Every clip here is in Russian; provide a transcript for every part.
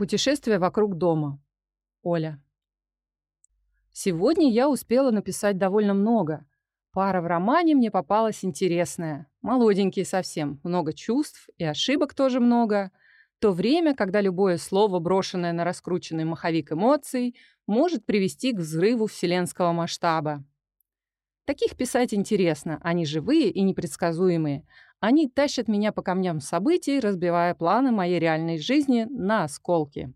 Путешествие вокруг дома. Оля. Сегодня я успела написать довольно много. Пара в романе мне попалась интересная. Молоденькие совсем, много чувств и ошибок тоже много. То время, когда любое слово, брошенное на раскрученный маховик эмоций, может привести к взрыву вселенского масштаба. Таких писать интересно, они живые и непредсказуемые. Они тащат меня по камням событий, разбивая планы моей реальной жизни на осколки.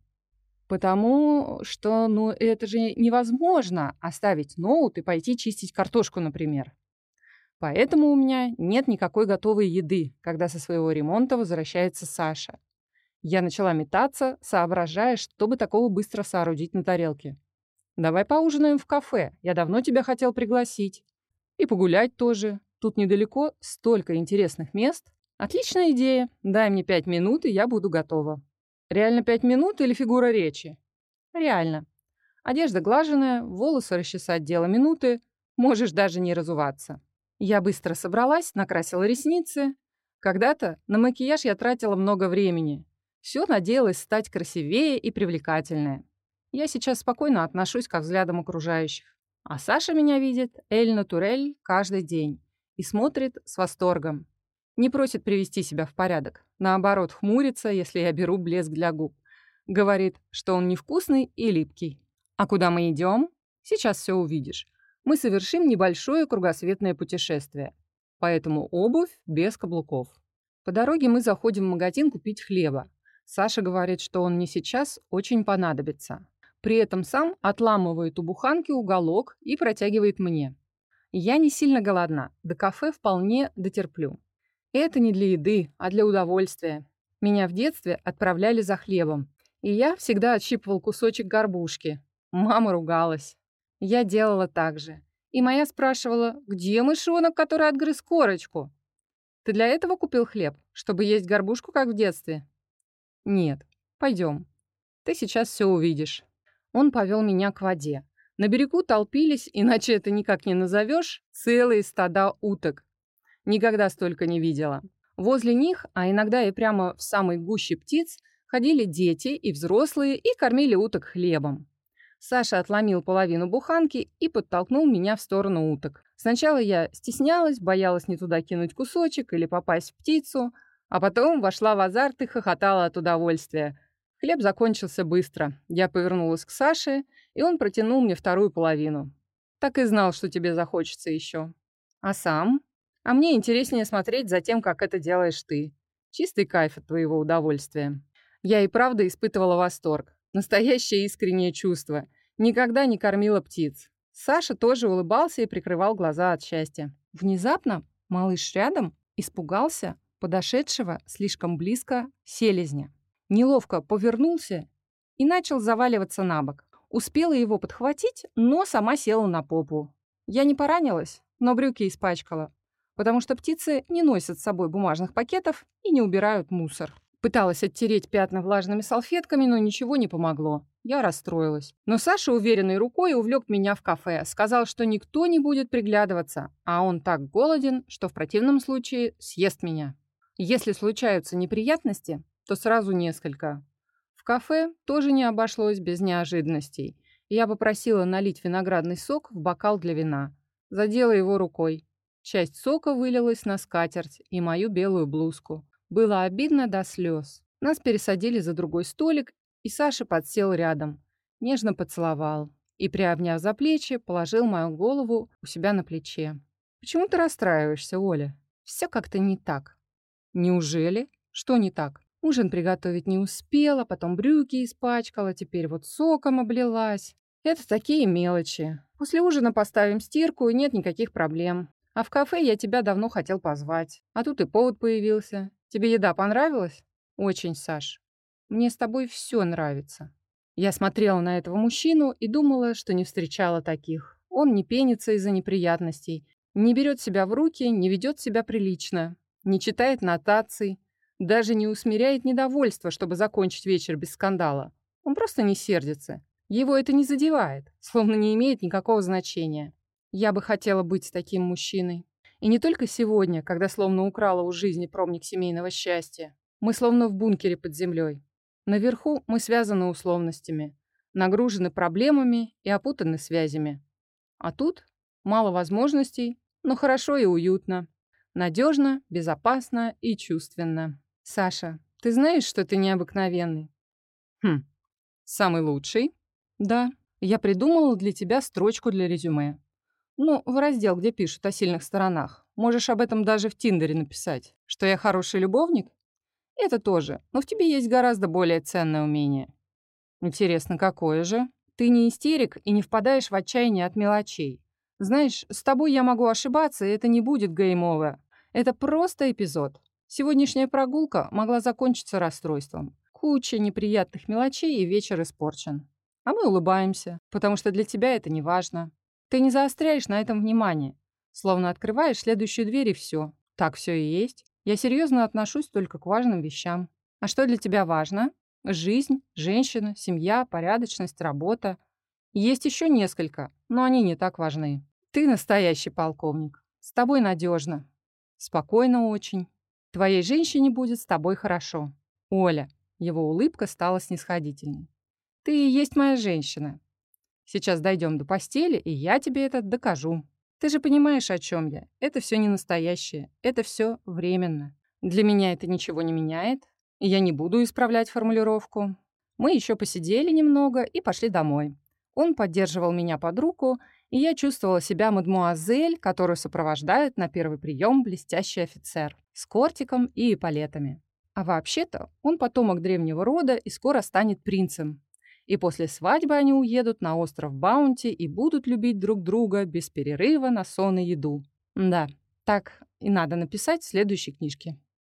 Потому что, ну, это же невозможно оставить ноут и пойти чистить картошку, например. Поэтому у меня нет никакой готовой еды, когда со своего ремонта возвращается Саша. Я начала метаться, соображая, чтобы такого быстро соорудить на тарелке. «Давай поужинаем в кафе. Я давно тебя хотел пригласить. И погулять тоже. Тут недалеко столько интересных мест. Отличная идея. Дай мне пять минут, и я буду готова. Реально пять минут или фигура речи? Реально. Одежда глаженная, волосы расчесать дело минуты. Можешь даже не разуваться. Я быстро собралась, накрасила ресницы. Когда-то на макияж я тратила много времени. Все надеялась стать красивее и привлекательнее. Я сейчас спокойно отношусь ко взглядам окружающих. А Саша меня видит Эль Натурель каждый день и смотрит с восторгом. Не просит привести себя в порядок. Наоборот, хмурится, если я беру блеск для губ. Говорит, что он невкусный и липкий. А куда мы идем? Сейчас все увидишь. Мы совершим небольшое кругосветное путешествие. Поэтому обувь без каблуков. По дороге мы заходим в магазин купить хлеба. Саша говорит, что он не сейчас очень понадобится. При этом сам отламывает у буханки уголок и протягивает мне. Я не сильно голодна, до кафе вполне дотерплю. Это не для еды, а для удовольствия. Меня в детстве отправляли за хлебом, и я всегда отщипывал кусочек горбушки. Мама ругалась. Я делала так же. И моя спрашивала, где мышонок, который отгрыз корочку? Ты для этого купил хлеб, чтобы есть горбушку, как в детстве? Нет. Пойдем. Ты сейчас все увидишь. Он повел меня к воде. На берегу толпились, иначе это никак не назовешь, целые стада уток. Никогда столько не видела. Возле них, а иногда и прямо в самой гуще птиц, ходили дети и взрослые и кормили уток хлебом. Саша отломил половину буханки и подтолкнул меня в сторону уток. Сначала я стеснялась, боялась не туда кинуть кусочек или попасть в птицу, а потом вошла в азарт и хохотала от удовольствия. Хлеб закончился быстро. Я повернулась к Саше и он протянул мне вторую половину. Так и знал, что тебе захочется еще. А сам? А мне интереснее смотреть за тем, как это делаешь ты. Чистый кайф от твоего удовольствия. Я и правда испытывала восторг. Настоящее искреннее чувство. Никогда не кормила птиц. Саша тоже улыбался и прикрывал глаза от счастья. Внезапно малыш рядом испугался подошедшего слишком близко селезня. Неловко повернулся и начал заваливаться на бок. Успела его подхватить, но сама села на попу. Я не поранилась, но брюки испачкала, потому что птицы не носят с собой бумажных пакетов и не убирают мусор. Пыталась оттереть пятна влажными салфетками, но ничего не помогло. Я расстроилась. Но Саша уверенной рукой увлек меня в кафе. Сказал, что никто не будет приглядываться, а он так голоден, что в противном случае съест меня. Если случаются неприятности, то сразу несколько. Кафе тоже не обошлось без неожиданностей. Я попросила налить виноградный сок в бокал для вина. Задела его рукой. Часть сока вылилась на скатерть и мою белую блузку. Было обидно до слез. Нас пересадили за другой столик, и Саша подсел рядом. Нежно поцеловал. И, приобняв за плечи, положил мою голову у себя на плече. «Почему ты расстраиваешься, Оля? Все как-то не так». «Неужели? Что не так?» Ужин приготовить не успела, потом брюки испачкала, теперь вот соком облилась. Это такие мелочи. После ужина поставим стирку, и нет никаких проблем. А в кафе я тебя давно хотел позвать. А тут и повод появился. Тебе еда понравилась? Очень, Саш. Мне с тобой все нравится. Я смотрела на этого мужчину и думала, что не встречала таких. Он не пенится из-за неприятностей, не берет себя в руки, не ведет себя прилично, не читает нотаций, даже не усмиряет недовольство, чтобы закончить вечер без скандала. Он просто не сердится. Его это не задевает, словно не имеет никакого значения. Я бы хотела быть таким мужчиной. И не только сегодня, когда словно украла у жизни промник семейного счастья. Мы словно в бункере под землей. Наверху мы связаны условностями, нагружены проблемами и опутаны связями. А тут мало возможностей, но хорошо и уютно. Надежно, безопасно и чувственно. Саша, ты знаешь, что ты необыкновенный? Хм, самый лучший? Да, я придумала для тебя строчку для резюме. Ну, в раздел, где пишут о сильных сторонах. Можешь об этом даже в Тиндере написать. Что я хороший любовник? Это тоже, но в тебе есть гораздо более ценное умение. Интересно, какое же? Ты не истерик и не впадаешь в отчаяние от мелочей. Знаешь, с тобой я могу ошибаться, и это не будет гейм Это просто эпизод. Сегодняшняя прогулка могла закончиться расстройством. Куча неприятных мелочей, и вечер испорчен. А мы улыбаемся, потому что для тебя это не важно. Ты не заостряешь на этом внимание. Словно открываешь следующую дверь, и все. Так все и есть. Я серьезно отношусь только к важным вещам. А что для тебя важно? Жизнь, женщина, семья, порядочность, работа. Есть еще несколько, но они не так важны. Ты настоящий полковник. С тобой надежно. Спокойно очень. Твоей женщине будет с тобой хорошо. Оля. Его улыбка стала снисходительной. Ты и есть моя женщина. Сейчас дойдем до постели, и я тебе это докажу. Ты же понимаешь, о чем я. Это все не настоящее. Это все временно. Для меня это ничего не меняет. И я не буду исправлять формулировку. Мы еще посидели немного и пошли домой. Он поддерживал меня под руку, и я чувствовала себя мадмуазель, которую сопровождает на первый прием блестящий офицер с кортиком и эполетами. А вообще-то он потомок древнего рода и скоро станет принцем. И после свадьбы они уедут на остров Баунти и будут любить друг друга без перерыва на сон и еду. Да, так и надо написать в следующей книжке.